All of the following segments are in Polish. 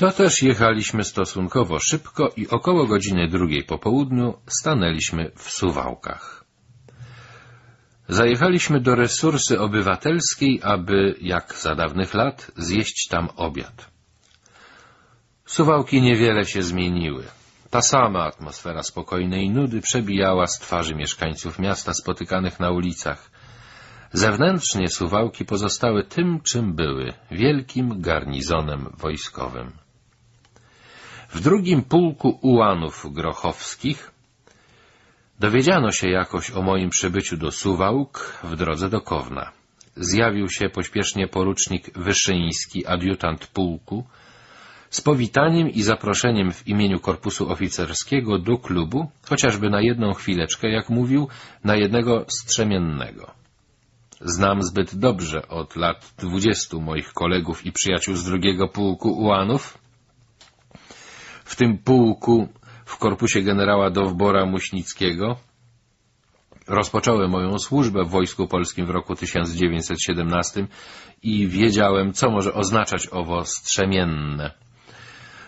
To też jechaliśmy stosunkowo szybko i około godziny drugiej po południu stanęliśmy w Suwałkach. Zajechaliśmy do resursy obywatelskiej, aby, jak za dawnych lat, zjeść tam obiad. Suwałki niewiele się zmieniły. Ta sama atmosfera spokojnej nudy przebijała z twarzy mieszkańców miasta spotykanych na ulicach. Zewnętrznie Suwałki pozostały tym, czym były, wielkim garnizonem wojskowym. W drugim pułku ułanów grochowskich dowiedziano się jakoś o moim przybyciu do Suwałk w drodze do Kowna. Zjawił się pośpiesznie porucznik Wyszyński, adiutant pułku, z powitaniem i zaproszeniem w imieniu korpusu oficerskiego do klubu, chociażby na jedną chwileczkę, jak mówił, na jednego strzemiennego. Znam zbyt dobrze od lat dwudziestu moich kolegów i przyjaciół z drugiego pułku ułanów, w tym pułku w korpusie generała Dowbora Muśnickiego. Rozpocząłem moją służbę w Wojsku Polskim w roku 1917 i wiedziałem, co może oznaczać owo strzemienne.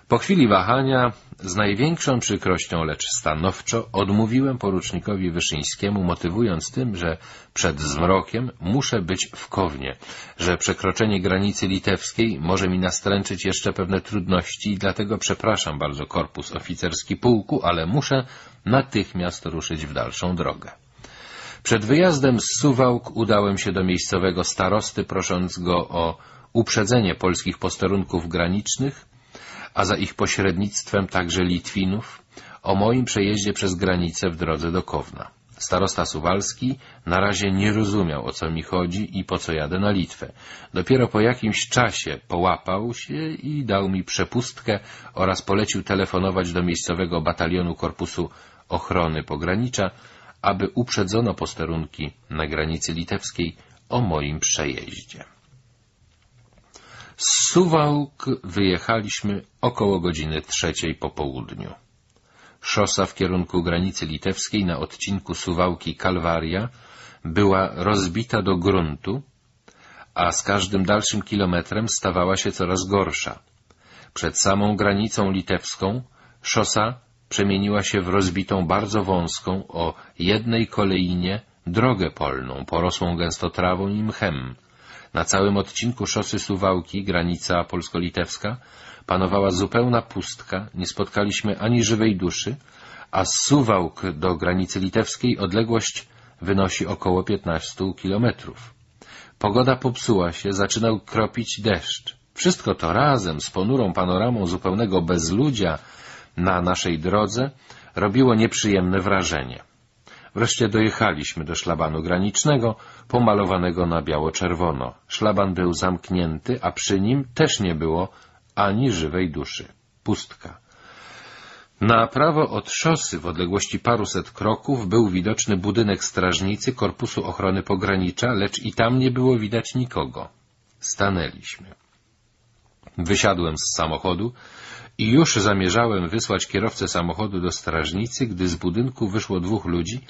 Po chwili wahania, z największą przykrością, lecz stanowczo, odmówiłem porucznikowi Wyszyńskiemu, motywując tym, że przed zmrokiem muszę być w Kownie, że przekroczenie granicy litewskiej może mi nastręczyć jeszcze pewne trudności i dlatego przepraszam bardzo korpus oficerski pułku, ale muszę natychmiast ruszyć w dalszą drogę. Przed wyjazdem z Suwałk udałem się do miejscowego starosty, prosząc go o uprzedzenie polskich posterunków granicznych, a za ich pośrednictwem także Litwinów, o moim przejeździe przez granicę w drodze do Kowna. Starosta Suwalski na razie nie rozumiał, o co mi chodzi i po co jadę na Litwę. Dopiero po jakimś czasie połapał się i dał mi przepustkę oraz polecił telefonować do miejscowego batalionu Korpusu Ochrony Pogranicza, aby uprzedzono posterunki na granicy litewskiej o moim przejeździe. Z Suwałk wyjechaliśmy około godziny trzeciej po południu. Szosa w kierunku granicy litewskiej na odcinku Suwałki-Kalwaria była rozbita do gruntu, a z każdym dalszym kilometrem stawała się coraz gorsza. Przed samą granicą litewską szosa przemieniła się w rozbitą bardzo wąską o jednej kolejnie drogę polną, porosłą gęsto trawą i mchem. Na całym odcinku szosy Suwałki, granica polsko-litewska, panowała zupełna pustka, nie spotkaliśmy ani żywej duszy, a z Suwałk do granicy litewskiej odległość wynosi około 15 kilometrów. Pogoda popsuła się, zaczynał kropić deszcz. Wszystko to razem z ponurą panoramą zupełnego bezludzia na naszej drodze robiło nieprzyjemne wrażenie. Wreszcie dojechaliśmy do szlabanu granicznego, pomalowanego na biało-czerwono. Szlaban był zamknięty, a przy nim też nie było ani żywej duszy. Pustka. Na prawo od szosy, w odległości paruset kroków, był widoczny budynek strażnicy Korpusu Ochrony Pogranicza, lecz i tam nie było widać nikogo. Stanęliśmy. Wysiadłem z samochodu i już zamierzałem wysłać kierowcę samochodu do strażnicy, gdy z budynku wyszło dwóch ludzi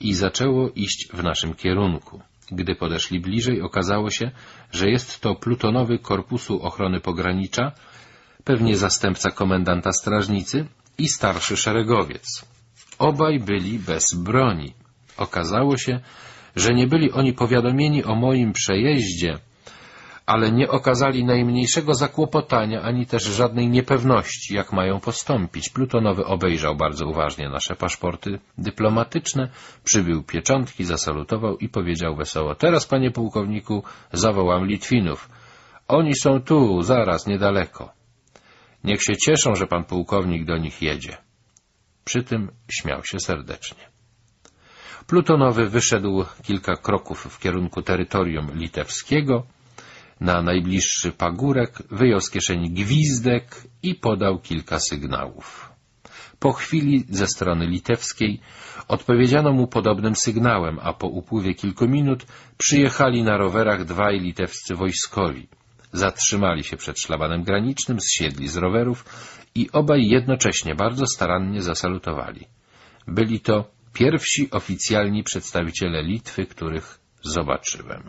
i zaczęło iść w naszym kierunku. Gdy podeszli bliżej, okazało się, że jest to plutonowy Korpusu Ochrony Pogranicza, pewnie zastępca komendanta strażnicy i starszy szeregowiec. Obaj byli bez broni. Okazało się, że nie byli oni powiadomieni o moim przejeździe, ale nie okazali najmniejszego zakłopotania, ani też żadnej niepewności, jak mają postąpić. Plutonowy obejrzał bardzo uważnie nasze paszporty dyplomatyczne, przybił pieczątki, zasalutował i powiedział wesoło — Teraz, panie pułkowniku, zawołam Litwinów. Oni są tu, zaraz, niedaleko. Niech się cieszą, że pan pułkownik do nich jedzie. Przy tym śmiał się serdecznie. Plutonowy wyszedł kilka kroków w kierunku terytorium litewskiego, na najbliższy pagórek, wyjął z kieszeni gwizdek i podał kilka sygnałów. Po chwili ze strony litewskiej odpowiedziano mu podobnym sygnałem, a po upływie kilku minut przyjechali na rowerach dwaj litewscy wojskowi. Zatrzymali się przed szlabanem granicznym, zsiedli z rowerów i obaj jednocześnie bardzo starannie zasalutowali. Byli to pierwsi oficjalni przedstawiciele Litwy, których zobaczyłem.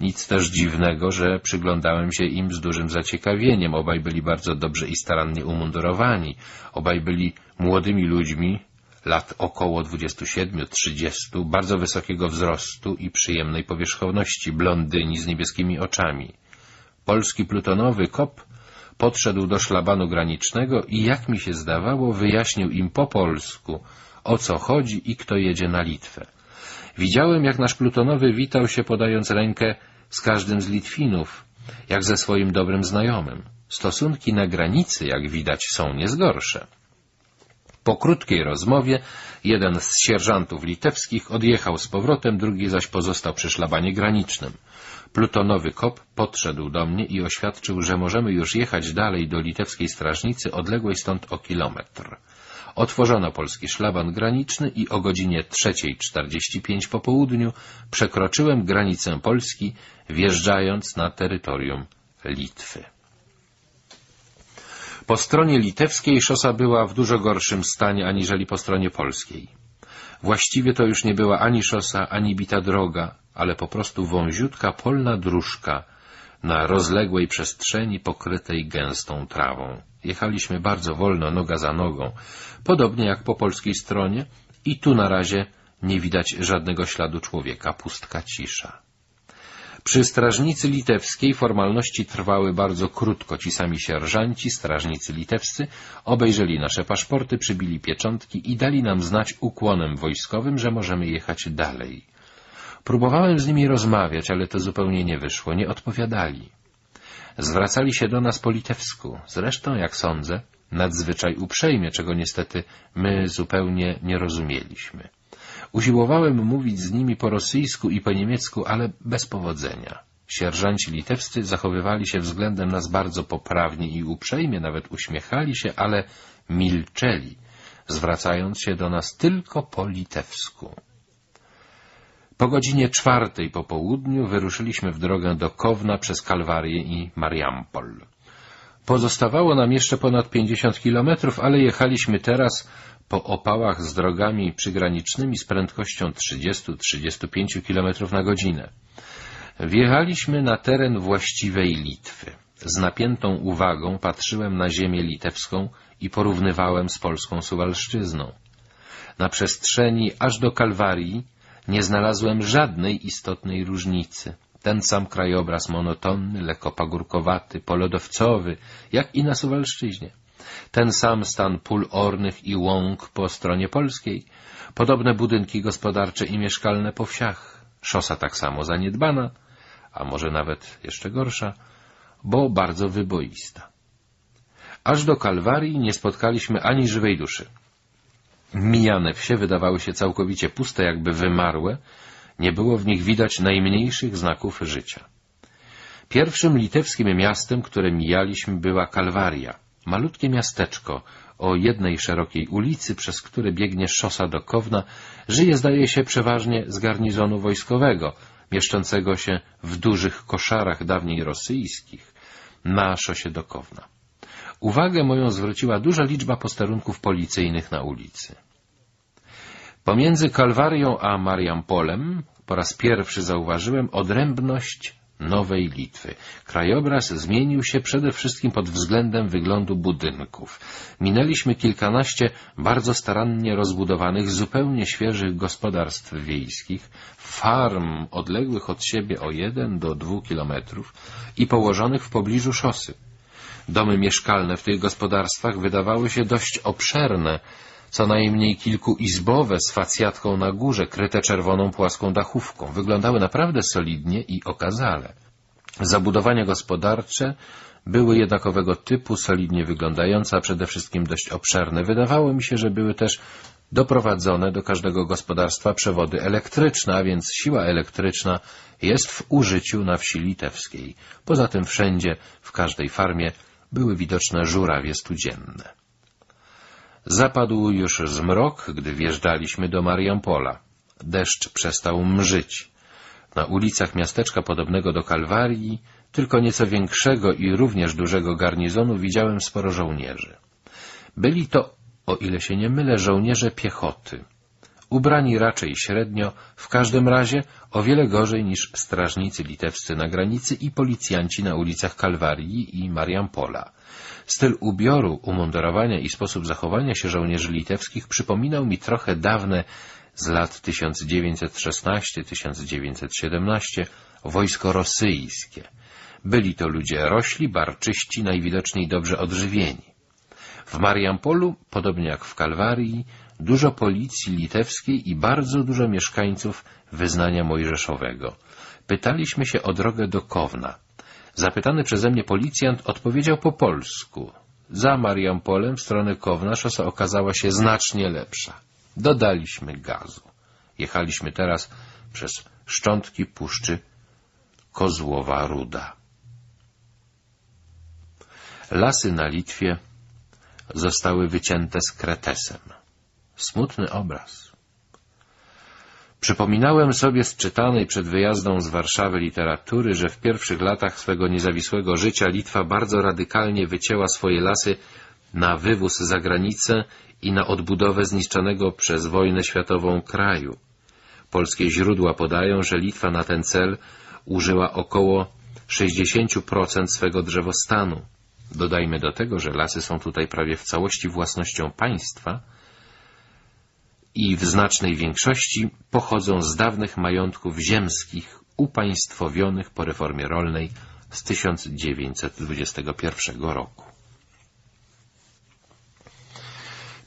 Nic też dziwnego, że przyglądałem się im z dużym zaciekawieniem. Obaj byli bardzo dobrze i starannie umundurowani. Obaj byli młodymi ludźmi, lat około 27-30, bardzo wysokiego wzrostu i przyjemnej powierzchowności, blondyni z niebieskimi oczami. Polski plutonowy kop podszedł do szlabanu granicznego i, jak mi się zdawało, wyjaśnił im po polsku, o co chodzi i kto jedzie na Litwę. Widziałem, jak nasz plutonowy witał się podając rękę z każdym z Litwinów, jak ze swoim dobrym znajomym. Stosunki na granicy, jak widać, są niezgorsze. Po krótkiej rozmowie jeden z sierżantów litewskich odjechał z powrotem, drugi zaś pozostał przy szlabanie granicznym. Plutonowy kop podszedł do mnie i oświadczył, że możemy już jechać dalej do litewskiej strażnicy, odległej stąd o kilometr. Otworzono polski szlaban graniczny i o godzinie 3.45 po południu przekroczyłem granicę Polski, wjeżdżając na terytorium Litwy. Po stronie litewskiej szosa była w dużo gorszym stanie aniżeli po stronie polskiej. Właściwie to już nie była ani szosa, ani bita droga, ale po prostu wąziutka polna dróżka na rozległej przestrzeni pokrytej gęstą trawą. Jechaliśmy bardzo wolno, noga za nogą, podobnie jak po polskiej stronie i tu na razie nie widać żadnego śladu człowieka, pustka cisza. Przy strażnicy litewskiej formalności trwały bardzo krótko. Ci sami sierżanci, strażnicy litewscy, obejrzeli nasze paszporty, przybili pieczątki i dali nam znać ukłonem wojskowym, że możemy jechać dalej. Próbowałem z nimi rozmawiać, ale to zupełnie nie wyszło, nie odpowiadali. Zwracali się do nas po litewsku, zresztą, jak sądzę, nadzwyczaj uprzejmie, czego niestety my zupełnie nie rozumieliśmy. Usiłowałem mówić z nimi po rosyjsku i po niemiecku, ale bez powodzenia. Sierżanci litewscy zachowywali się względem nas bardzo poprawnie i uprzejmie, nawet uśmiechali się, ale milczeli, zwracając się do nas tylko po litewsku. Po godzinie czwartej po południu wyruszyliśmy w drogę do Kowna przez Kalwarię i Mariampol. Pozostawało nam jeszcze ponad pięćdziesiąt kilometrów, ale jechaliśmy teraz po opałach z drogami przygranicznymi z prędkością 30-35 km na godzinę. Wjechaliśmy na teren właściwej Litwy. Z napiętą uwagą patrzyłem na ziemię litewską i porównywałem z polską Suwalszczyzną. Na przestrzeni aż do Kalwarii nie znalazłem żadnej istotnej różnicy. Ten sam krajobraz monotonny, lekko pagórkowaty, polodowcowy, jak i na Suwalszczyźnie. Ten sam stan pól ornych i łąk po stronie polskiej, podobne budynki gospodarcze i mieszkalne po wsiach, szosa tak samo zaniedbana, a może nawet jeszcze gorsza, bo bardzo wyboista. Aż do Kalwarii nie spotkaliśmy ani żywej duszy. Mijane wsie wydawały się całkowicie puste, jakby wymarłe, nie było w nich widać najmniejszych znaków życia. Pierwszym litewskim miastem, które mijaliśmy, była Kalwaria, malutkie miasteczko o jednej szerokiej ulicy, przez które biegnie szosa do Kowna, żyje, zdaje się, przeważnie z garnizonu wojskowego, mieszczącego się w dużych koszarach dawniej rosyjskich, na szosie do Kowna. Uwagę moją zwróciła duża liczba posterunków policyjnych na ulicy. Pomiędzy Kalwarią a Mariampolem po raz pierwszy zauważyłem odrębność Nowej Litwy. Krajobraz zmienił się przede wszystkim pod względem wyglądu budynków. Minęliśmy kilkanaście bardzo starannie rozbudowanych, zupełnie świeżych gospodarstw wiejskich, farm odległych od siebie o jeden do dwóch kilometrów i położonych w pobliżu szosy. Domy mieszkalne w tych gospodarstwach wydawały się dość obszerne, co najmniej kilkuizbowe z facjatką na górze, kryte czerwoną płaską dachówką. Wyglądały naprawdę solidnie i okazale. Zabudowania gospodarcze były jednakowego typu, solidnie wyglądające, a przede wszystkim dość obszerne. Wydawało mi się, że były też doprowadzone do każdego gospodarstwa przewody elektryczne, a więc siła elektryczna jest w użyciu na wsi litewskiej. Poza tym wszędzie, w każdej farmie były widoczne żurawie studzienne. Zapadł już zmrok, gdy wjeżdżaliśmy do Mariampola. Deszcz przestał mrzyć. Na ulicach miasteczka podobnego do Kalwarii, tylko nieco większego i również dużego garnizonu widziałem sporo żołnierzy. Byli to, o ile się nie mylę, żołnierze piechoty. Ubrani raczej średnio, w każdym razie o wiele gorzej niż strażnicy litewscy na granicy i policjanci na ulicach Kalwarii i Mariampola. Styl ubioru, umundurowania i sposób zachowania się żołnierzy litewskich przypominał mi trochę dawne z lat 1916-1917 wojsko rosyjskie. Byli to ludzie rośli, barczyści, najwidoczniej dobrze odżywieni. W Mariampolu, podobnie jak w Kalwarii, dużo policji litewskiej i bardzo dużo mieszkańców wyznania mojżeszowego. Pytaliśmy się o drogę do Kowna. Zapytany przeze mnie policjant odpowiedział po polsku. Za Mariampolem w stronę Kowna szosa okazała się znacznie lepsza. Dodaliśmy gazu. Jechaliśmy teraz przez szczątki puszczy Kozłowa Ruda. Lasy na Litwie zostały wycięte z kretesem. Smutny obraz. Przypominałem sobie z czytanej przed wyjazdą z Warszawy literatury, że w pierwszych latach swego niezawisłego życia Litwa bardzo radykalnie wycięła swoje lasy na wywóz za granicę i na odbudowę zniszczonego przez wojnę światową kraju. Polskie źródła podają, że Litwa na ten cel użyła około 60% swego drzewostanu. Dodajmy do tego, że lasy są tutaj prawie w całości własnością państwa i w znacznej większości pochodzą z dawnych majątków ziemskich upaństwowionych po reformie rolnej z 1921 roku.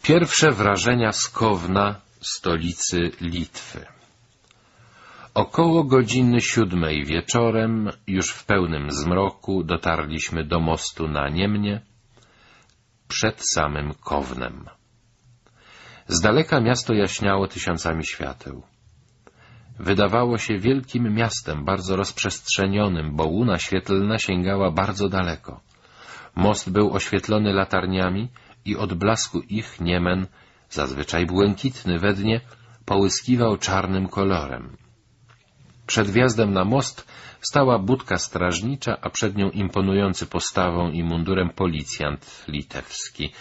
Pierwsze wrażenia z Kowna, stolicy Litwy. Około godziny siódmej wieczorem, już w pełnym zmroku, dotarliśmy do mostu na Niemnie, przed samym Kownem. Z daleka miasto jaśniało tysiącami świateł. Wydawało się wielkim miastem, bardzo rozprzestrzenionym, bo łuna świetlna sięgała bardzo daleko. Most był oświetlony latarniami i od blasku ich niemen, zazwyczaj błękitny we dnie, połyskiwał czarnym kolorem. Przed wjazdem na most stała budka strażnicza, a przed nią imponujący postawą i mundurem policjant litewski.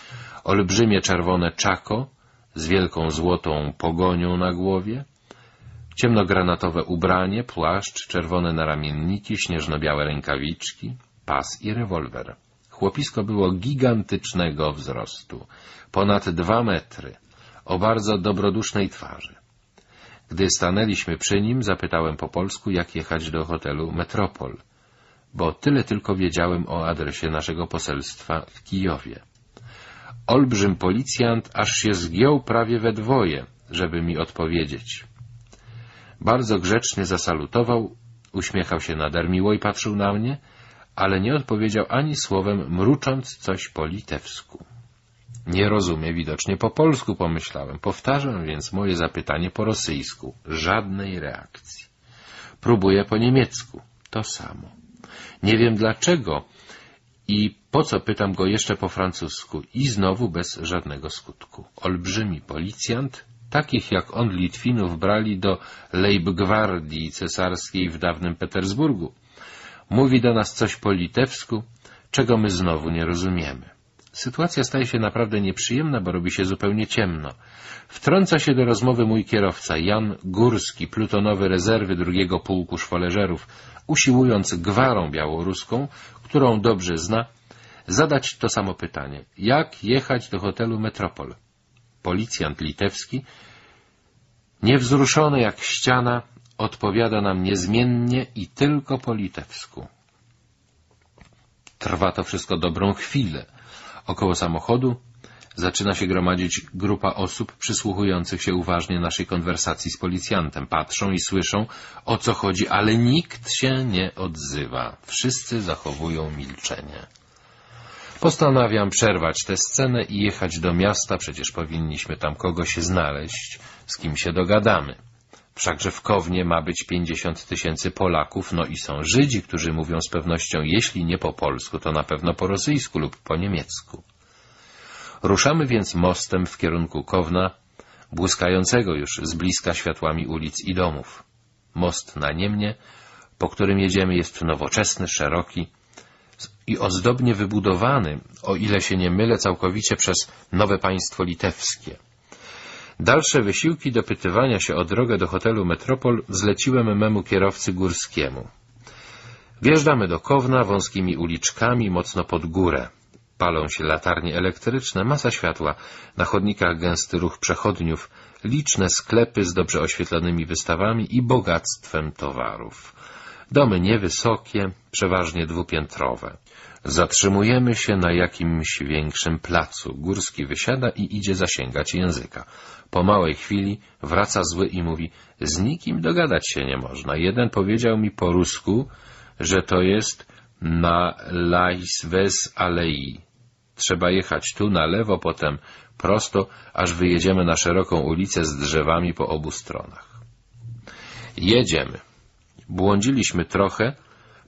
Olbrzymie czerwone czako z wielką złotą pogonią na głowie, ciemnogranatowe ubranie, płaszcz, czerwone naramienniki, śnieżno-białe rękawiczki, pas i rewolwer. Chłopisko było gigantycznego wzrostu, ponad dwa metry, o bardzo dobrodusznej twarzy. Gdy stanęliśmy przy nim, zapytałem po polsku, jak jechać do hotelu Metropol, bo tyle tylko wiedziałem o adresie naszego poselstwa w Kijowie. Olbrzym policjant aż się zgiął prawie we dwoje, żeby mi odpowiedzieć. Bardzo grzecznie zasalutował, uśmiechał się nader miło i patrzył na mnie, ale nie odpowiedział ani słowem, mrucząc coś po litewsku. Nie rozumie widocznie po polsku, pomyślałem. Powtarzam więc moje zapytanie po rosyjsku. Żadnej reakcji. Próbuję po niemiecku. To samo. Nie wiem dlaczego i po co pytam go jeszcze po francusku i znowu bez żadnego skutku. Olbrzymi policjant, takich jak on Litwinów brali do Leibgwardii cesarskiej w dawnym Petersburgu. Mówi do nas coś po litewsku, czego my znowu nie rozumiemy. Sytuacja staje się naprawdę nieprzyjemna, bo robi się zupełnie ciemno. Wtrąca się do rozmowy mój kierowca, Jan Górski, plutonowy rezerwy drugiego pułku szwoleżerów, usiłując gwarą białoruską, którą dobrze zna, zadać to samo pytanie. Jak jechać do hotelu Metropol? Policjant litewski, niewzruszony jak ściana, odpowiada nam niezmiennie i tylko po litewsku. Trwa to wszystko dobrą chwilę. Około samochodu zaczyna się gromadzić grupa osób przysłuchujących się uważnie naszej konwersacji z policjantem. Patrzą i słyszą, o co chodzi, ale nikt się nie odzywa. Wszyscy zachowują milczenie. Postanawiam przerwać tę scenę i jechać do miasta, przecież powinniśmy tam kogoś znaleźć, z kim się dogadamy. Wszakże w Kownie ma być pięćdziesiąt tysięcy Polaków, no i są Żydzi, którzy mówią z pewnością, jeśli nie po polsku, to na pewno po rosyjsku lub po niemiecku. Ruszamy więc mostem w kierunku Kowna, błyskającego już z bliska światłami ulic i domów. Most na Niemnie, po którym jedziemy, jest nowoczesny, szeroki i ozdobnie wybudowany, o ile się nie mylę, całkowicie przez nowe państwo litewskie. Dalsze wysiłki dopytywania się o drogę do hotelu Metropol zleciłem memu kierowcy górskiemu. Wjeżdżamy do Kowna wąskimi uliczkami, mocno pod górę. Palą się latarnie elektryczne, masa światła, na chodnikach gęsty ruch przechodniów, liczne sklepy z dobrze oświetlonymi wystawami i bogactwem towarów. Domy niewysokie, przeważnie dwupiętrowe. Zatrzymujemy się na jakimś większym placu. Górski wysiada i idzie zasięgać języka. Po małej chwili wraca zły i mówi, z nikim dogadać się nie można. Jeden powiedział mi po rusku, że to jest na Laisves Alei. Trzeba jechać tu na lewo, potem prosto, aż wyjedziemy na szeroką ulicę z drzewami po obu stronach. Jedziemy. Błądziliśmy trochę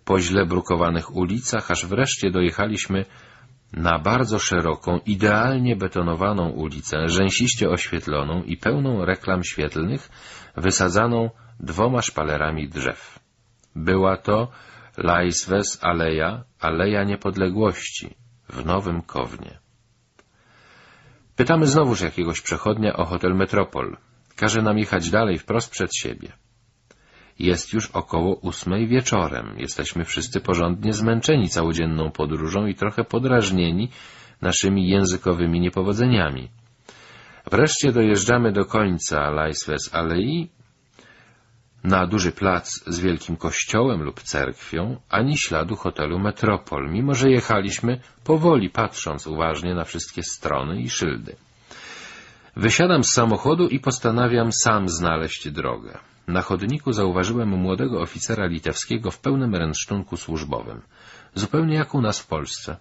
po źle brukowanych ulicach, aż wreszcie dojechaliśmy na bardzo szeroką, idealnie betonowaną ulicę, rzęsiście oświetloną i pełną reklam świetlnych, wysadzaną dwoma szpalerami drzew. Była to Laisves Aleja, Aleja Niepodległości, w Nowym Kownie. Pytamy znowuż jakiegoś przechodnia o hotel Metropol. Każe nam jechać dalej, wprost przed siebie. Jest już około ósmej wieczorem. Jesteśmy wszyscy porządnie zmęczeni całodzienną podróżą i trochę podrażnieni naszymi językowymi niepowodzeniami. Wreszcie dojeżdżamy do końca Laisves Alei, na duży plac z wielkim kościołem lub cerkwią, ani śladu hotelu Metropol, mimo że jechaliśmy powoli, patrząc uważnie na wszystkie strony i szyldy. Wysiadam z samochodu i postanawiam sam znaleźć drogę. Na chodniku zauważyłem młodego oficera litewskiego w pełnym ręcztunku służbowym, zupełnie jak u nas w Polsce.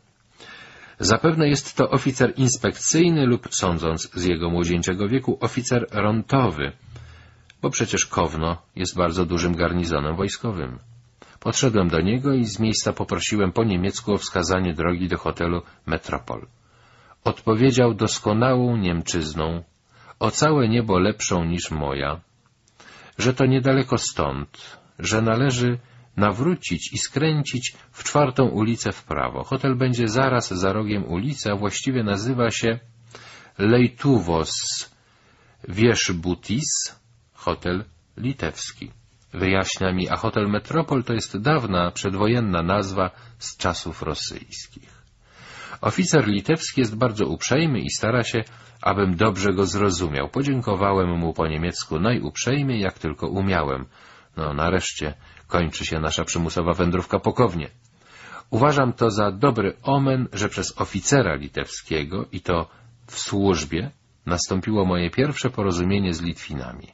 Zapewne jest to oficer inspekcyjny lub, sądząc z jego młodzieńczego wieku, oficer rontowy, bo przecież Kowno jest bardzo dużym garnizonem wojskowym. Podszedłem do niego i z miejsca poprosiłem po niemiecku o wskazanie drogi do hotelu Metropol. Odpowiedział doskonałą Niemczyzną, o całe niebo lepszą niż moja, że to niedaleko stąd, że należy nawrócić i skręcić w czwartą ulicę w prawo. Hotel będzie zaraz za rogiem ulicy, a właściwie nazywa się Lejtuwos Wierzbutis, hotel litewski. Wyjaśnia mi, a hotel Metropol to jest dawna, przedwojenna nazwa z czasów rosyjskich. Oficer litewski jest bardzo uprzejmy i stara się, abym dobrze go zrozumiał. Podziękowałem mu po niemiecku najuprzejmiej, jak tylko umiałem. No, nareszcie kończy się nasza przymusowa wędrówka pokownie. Uważam to za dobry omen, że przez oficera litewskiego, i to w służbie, nastąpiło moje pierwsze porozumienie z Litwinami.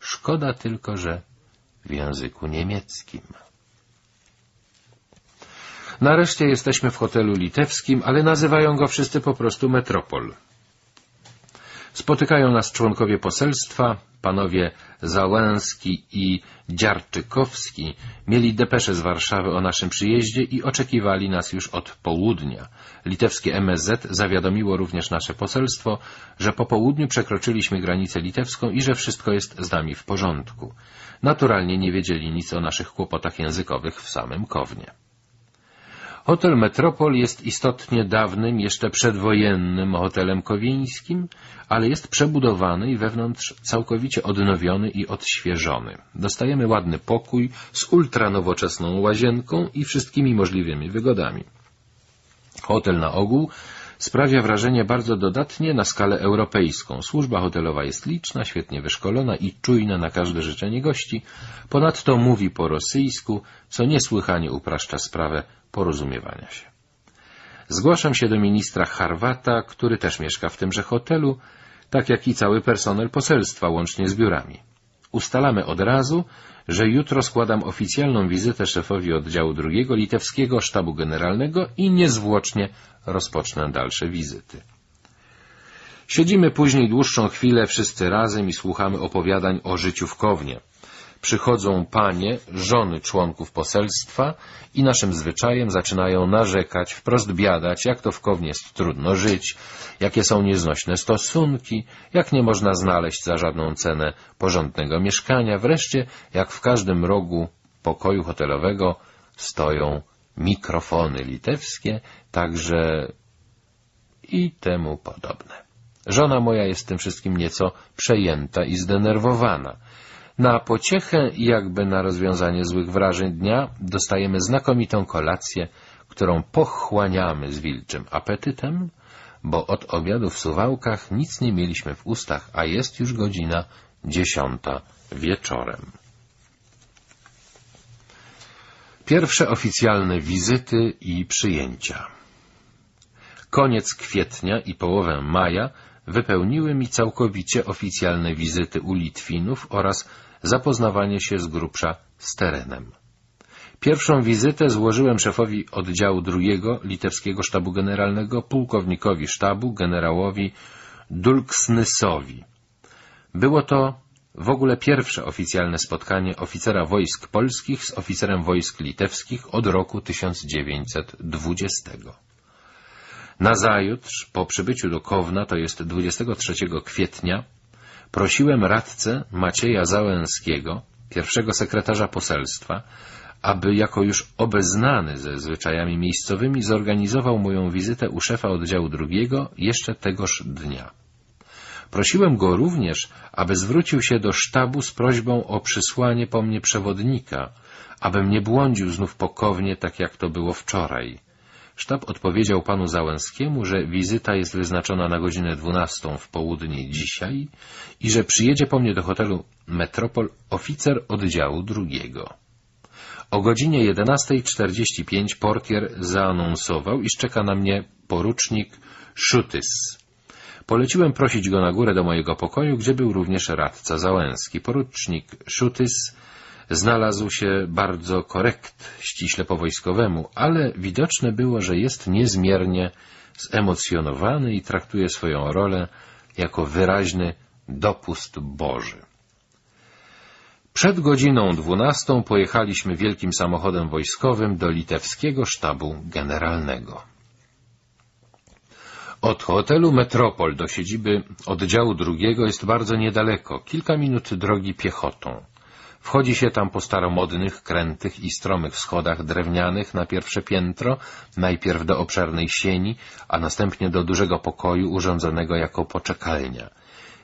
Szkoda tylko, że w języku niemieckim. Nareszcie jesteśmy w hotelu litewskim, ale nazywają go wszyscy po prostu Metropol. Spotykają nas członkowie poselstwa, panowie Załęski i Dziarczykowski mieli depesze z Warszawy o naszym przyjeździe i oczekiwali nas już od południa. Litewskie MSZ zawiadomiło również nasze poselstwo, że po południu przekroczyliśmy granicę litewską i że wszystko jest z nami w porządku. Naturalnie nie wiedzieli nic o naszych kłopotach językowych w samym Kownie. Hotel Metropol jest istotnie dawnym, jeszcze przedwojennym hotelem kowieńskim, ale jest przebudowany i wewnątrz całkowicie odnowiony i odświeżony. Dostajemy ładny pokój z ultranowoczesną łazienką i wszystkimi możliwymi wygodami. Hotel na ogół sprawia wrażenie bardzo dodatnie na skalę europejską. Służba hotelowa jest liczna, świetnie wyszkolona i czujna na każde życzenie gości. Ponadto mówi po rosyjsku, co niesłychanie upraszcza sprawę porozumiewania się. Zgłaszam się do ministra Harwata, który też mieszka w tymże hotelu, tak jak i cały personel poselstwa, łącznie z biurami. Ustalamy od razu, że jutro składam oficjalną wizytę szefowi oddziału drugiego litewskiego sztabu generalnego i niezwłocznie rozpocznę dalsze wizyty. Siedzimy później dłuższą chwilę wszyscy razem i słuchamy opowiadań o życiu w Kownie przychodzą panie, żony członków poselstwa i naszym zwyczajem zaczynają narzekać, wprost biadać, jak to w Kownie jest trudno żyć, jakie są nieznośne stosunki, jak nie można znaleźć za żadną cenę porządnego mieszkania, wreszcie jak w każdym rogu pokoju hotelowego stoją mikrofony litewskie, także i temu podobne. Żona moja jest tym wszystkim nieco przejęta i zdenerwowana. Na pociechę i jakby na rozwiązanie złych wrażeń dnia dostajemy znakomitą kolację, którą pochłaniamy z wilczym apetytem, bo od obiadu w Suwałkach nic nie mieliśmy w ustach, a jest już godzina dziesiąta wieczorem. Pierwsze oficjalne wizyty i przyjęcia Koniec kwietnia i połowę maja wypełniły mi całkowicie oficjalne wizyty u Litwinów oraz zapoznawanie się z grubsza z terenem. Pierwszą wizytę złożyłem szefowi oddziału drugiego litewskiego sztabu generalnego, pułkownikowi sztabu, generałowi Dulksnysowi. Było to w ogóle pierwsze oficjalne spotkanie oficera wojsk polskich z oficerem wojsk litewskich od roku 1920. Nazajutrz, po przybyciu do Kowna, to jest 23 kwietnia, prosiłem radcę Macieja Załęskiego, pierwszego sekretarza poselstwa, aby jako już obeznany ze zwyczajami miejscowymi zorganizował moją wizytę u szefa oddziału drugiego jeszcze tegoż dnia. Prosiłem go również, aby zwrócił się do sztabu z prośbą o przysłanie po mnie przewodnika, abym nie błądził znów pokownie, tak jak to było wczoraj. Sztab odpowiedział panu Załęskiemu, że wizyta jest wyznaczona na godzinę 12 w południe dzisiaj i że przyjedzie po mnie do hotelu Metropol oficer oddziału drugiego. O godzinie 11.45 portier zaanonsował, iż czeka na mnie porucznik Szutys. Poleciłem prosić go na górę do mojego pokoju, gdzie był również radca Załęski. Porucznik Szutys znalazł się bardzo korekt, ściśle po wojskowemu, ale widoczne było, że jest niezmiernie zemocjonowany i traktuje swoją rolę jako wyraźny dopust Boży. Przed godziną dwunastą pojechaliśmy wielkim samochodem wojskowym do litewskiego sztabu generalnego. Od hotelu Metropol do siedziby oddziału drugiego jest bardzo niedaleko, kilka minut drogi piechotą. Wchodzi się tam po staromodnych, krętych i stromych schodach drewnianych na pierwsze piętro, najpierw do obszernej sieni, a następnie do dużego pokoju urządzonego jako poczekalnia.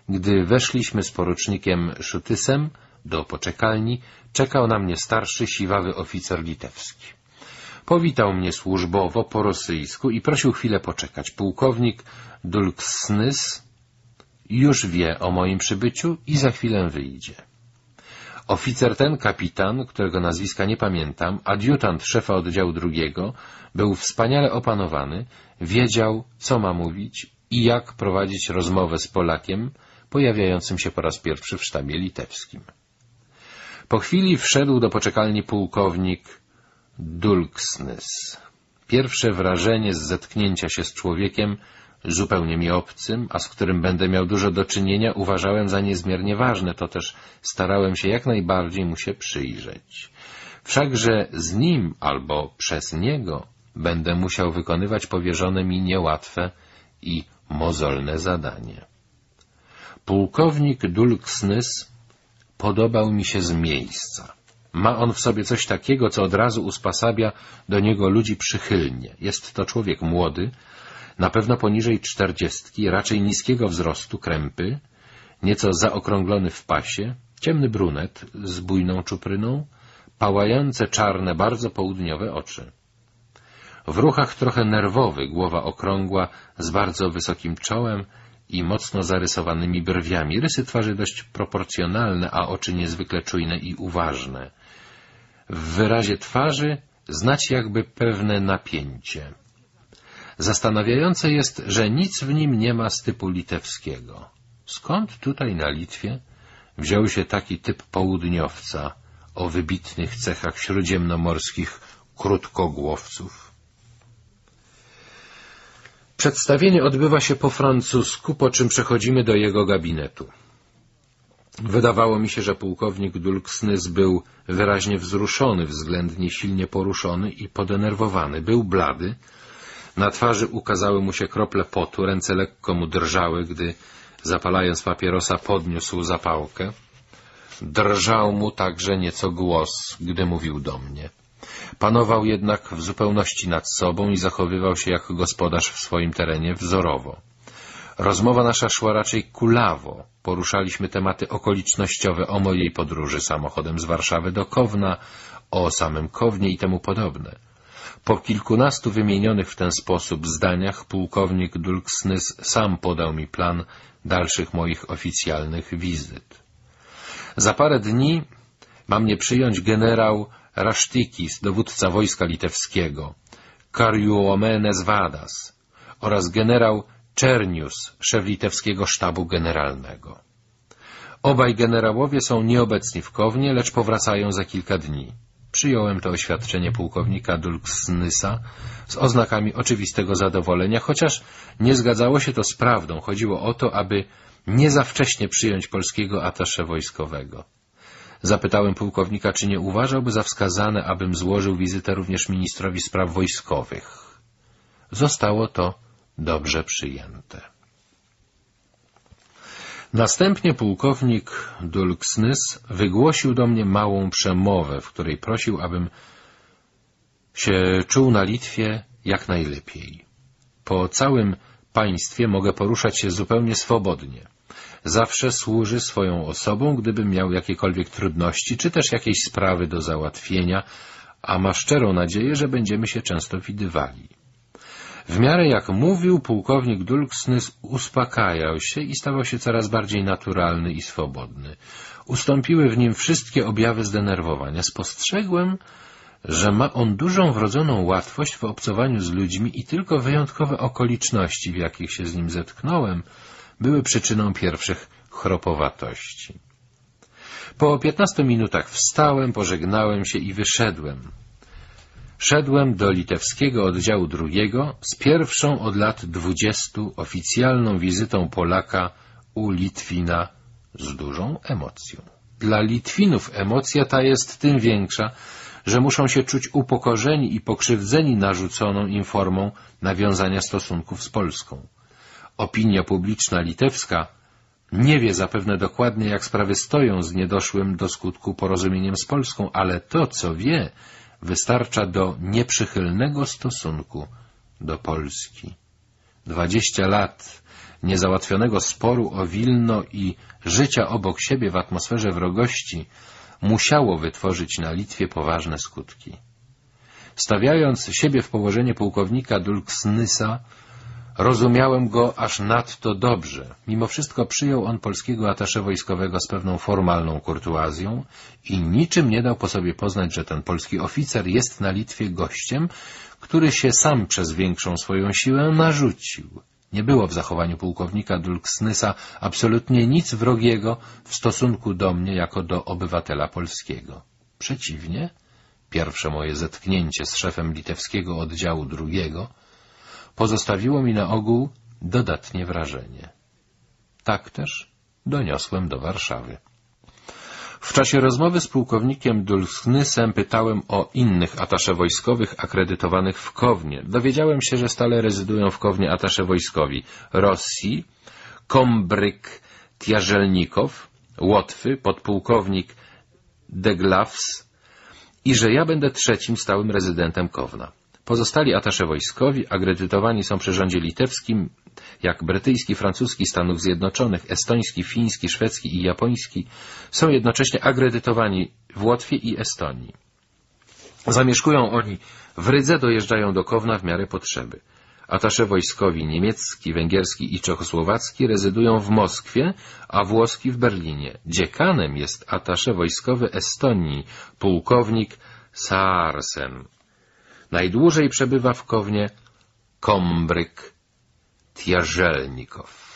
Gdy weszliśmy z porucznikiem Szutysem do poczekalni, czekał na mnie starszy, siwawy oficer litewski. Powitał mnie służbowo po rosyjsku i prosił chwilę poczekać. Pułkownik Dulksnys już wie o moim przybyciu i za chwilę wyjdzie. Oficer ten, kapitan, którego nazwiska nie pamiętam, adiutant szefa oddziału drugiego, był wspaniale opanowany, wiedział, co ma mówić i jak prowadzić rozmowę z Polakiem, pojawiającym się po raz pierwszy w sztabie litewskim. Po chwili wszedł do poczekalni pułkownik Dulksnys. Pierwsze wrażenie z zetknięcia się z człowiekiem zupełnie mi obcym, a z którym będę miał dużo do czynienia, uważałem za niezmiernie ważne, to też starałem się jak najbardziej mu się przyjrzeć. Wszakże z nim albo przez niego będę musiał wykonywać powierzone mi niełatwe i mozolne zadanie. Pułkownik Dulksnys podobał mi się z miejsca. Ma on w sobie coś takiego, co od razu usposabia do niego ludzi przychylnie. Jest to człowiek młody, na pewno poniżej czterdziestki, raczej niskiego wzrostu, krępy, nieco zaokrąglony w pasie, ciemny brunet z bujną czupryną, pałające czarne, bardzo południowe oczy. W ruchach trochę nerwowy, głowa okrągła, z bardzo wysokim czołem i mocno zarysowanymi brwiami, rysy twarzy dość proporcjonalne, a oczy niezwykle czujne i uważne. W wyrazie twarzy znać jakby pewne napięcie. Zastanawiające jest, że nic w nim nie ma z typu litewskiego. Skąd tutaj na Litwie wziął się taki typ południowca o wybitnych cechach śródziemnomorskich krótkogłowców? Przedstawienie odbywa się po francusku, po czym przechodzimy do jego gabinetu. Wydawało mi się, że pułkownik Dulksnys był wyraźnie wzruszony, względnie silnie poruszony i podenerwowany. Był blady, na twarzy ukazały mu się krople potu, ręce lekko mu drżały, gdy, zapalając papierosa, podniósł zapałkę. Drżał mu także nieco głos, gdy mówił do mnie. Panował jednak w zupełności nad sobą i zachowywał się jako gospodarz w swoim terenie wzorowo. Rozmowa nasza szła raczej kulawo. Poruszaliśmy tematy okolicznościowe o mojej podróży samochodem z Warszawy do Kowna, o samym Kownie i temu podobne. Po kilkunastu wymienionych w ten sposób zdaniach pułkownik Dulksnys sam podał mi plan dalszych moich oficjalnych wizyt. Za parę dni ma mnie przyjąć generał Rasztykis, dowódca wojska litewskiego, Kariuomenes Vadas oraz generał Czernius, szef litewskiego sztabu generalnego. Obaj generałowie są nieobecni w Kownie, lecz powracają za kilka dni. Przyjąłem to oświadczenie pułkownika Dulksnysa z oznakami oczywistego zadowolenia, chociaż nie zgadzało się to z prawdą. Chodziło o to, aby nie za wcześnie przyjąć polskiego atasze wojskowego. Zapytałem pułkownika, czy nie uważałby za wskazane, abym złożył wizytę również ministrowi spraw wojskowych. Zostało to dobrze przyjęte. Następnie pułkownik Dulksnys wygłosił do mnie małą przemowę, w której prosił, abym się czuł na Litwie jak najlepiej. Po całym państwie mogę poruszać się zupełnie swobodnie. Zawsze służy swoją osobą, gdybym miał jakiekolwiek trudności, czy też jakieś sprawy do załatwienia, a ma szczerą nadzieję, że będziemy się często widywali. W miarę jak mówił, pułkownik Dulksnys uspokajał się i stawał się coraz bardziej naturalny i swobodny. Ustąpiły w nim wszystkie objawy zdenerwowania. Spostrzegłem, że ma on dużą wrodzoną łatwość w obcowaniu z ludźmi i tylko wyjątkowe okoliczności, w jakich się z nim zetknąłem, były przyczyną pierwszych chropowatości. Po piętnastu minutach wstałem, pożegnałem się i wyszedłem. Szedłem do litewskiego oddziału drugiego z pierwszą od lat dwudziestu oficjalną wizytą Polaka u Litwina z dużą emocją. Dla Litwinów emocja ta jest tym większa, że muszą się czuć upokorzeni i pokrzywdzeni narzuconą im formą nawiązania stosunków z Polską. Opinia publiczna litewska nie wie zapewne dokładnie, jak sprawy stoją z niedoszłym do skutku porozumieniem z Polską, ale to, co wie, wystarcza do nieprzychylnego stosunku do Polski. Dwadzieścia lat niezałatwionego sporu o Wilno i życia obok siebie w atmosferze wrogości musiało wytworzyć na Litwie poważne skutki. Stawiając siebie w położenie pułkownika Dulksnysa, rozumiałem go aż nadto dobrze. Mimo wszystko przyjął on polskiego atasze wojskowego z pewną formalną kurtuazją i niczym nie dał po sobie poznać, że ten polski oficer jest na Litwie gościem, który się sam przez większą swoją siłę narzucił. Nie było w zachowaniu pułkownika Dulksnysa absolutnie nic wrogiego w stosunku do mnie jako do obywatela polskiego. Przeciwnie, pierwsze moje zetknięcie z szefem litewskiego oddziału drugiego pozostawiło mi na ogół dodatnie wrażenie. Tak też doniosłem do Warszawy. W czasie rozmowy z pułkownikiem Dulsknysem pytałem o innych atasze wojskowych akredytowanych w Kownie. Dowiedziałem się, że stale rezydują w Kownie atasze wojskowi Rosji, Kombryk Tjarzelnikow, Łotwy, podpułkownik Deglavs i że ja będę trzecim stałym rezydentem Kowna. Pozostali atasze wojskowi akredytowani są przy rządzie litewskim, jak brytyjski, francuski, Stanów Zjednoczonych, estoński, fiński, szwedzki i japoński, są jednocześnie akredytowani w Łotwie i Estonii. Zamieszkują oni w Rydze, dojeżdżają do Kowna w miarę potrzeby. Atasze wojskowi niemiecki, węgierski i czechosłowacki rezydują w Moskwie, a włoski w Berlinie. Dziekanem jest atasze wojskowy Estonii, pułkownik Saarsen. Najdłużej przebywa w Kownie Kombryk Tjarzelnikow.